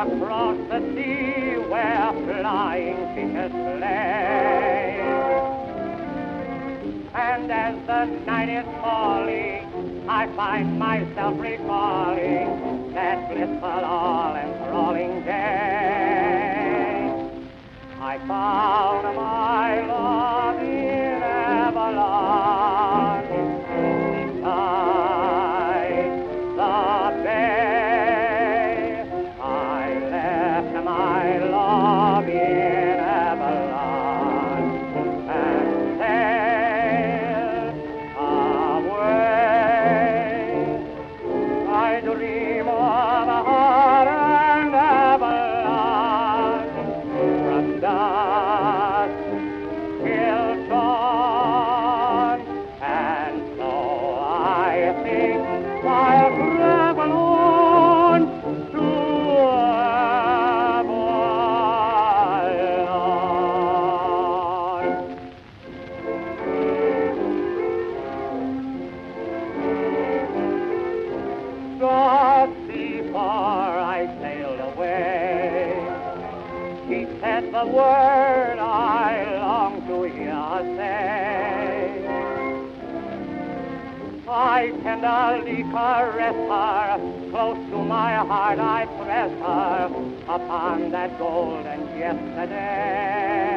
across the sea where flying fishes play. And as the night is falling, I find myself recalling that blissful all enthralling day. Just before I sailed away, He said the word I long to hear say. I tenderly caress her, close to my heart I press her upon that golden yesterday.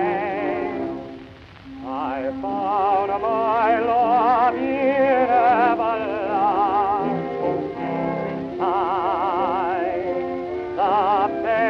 The bay.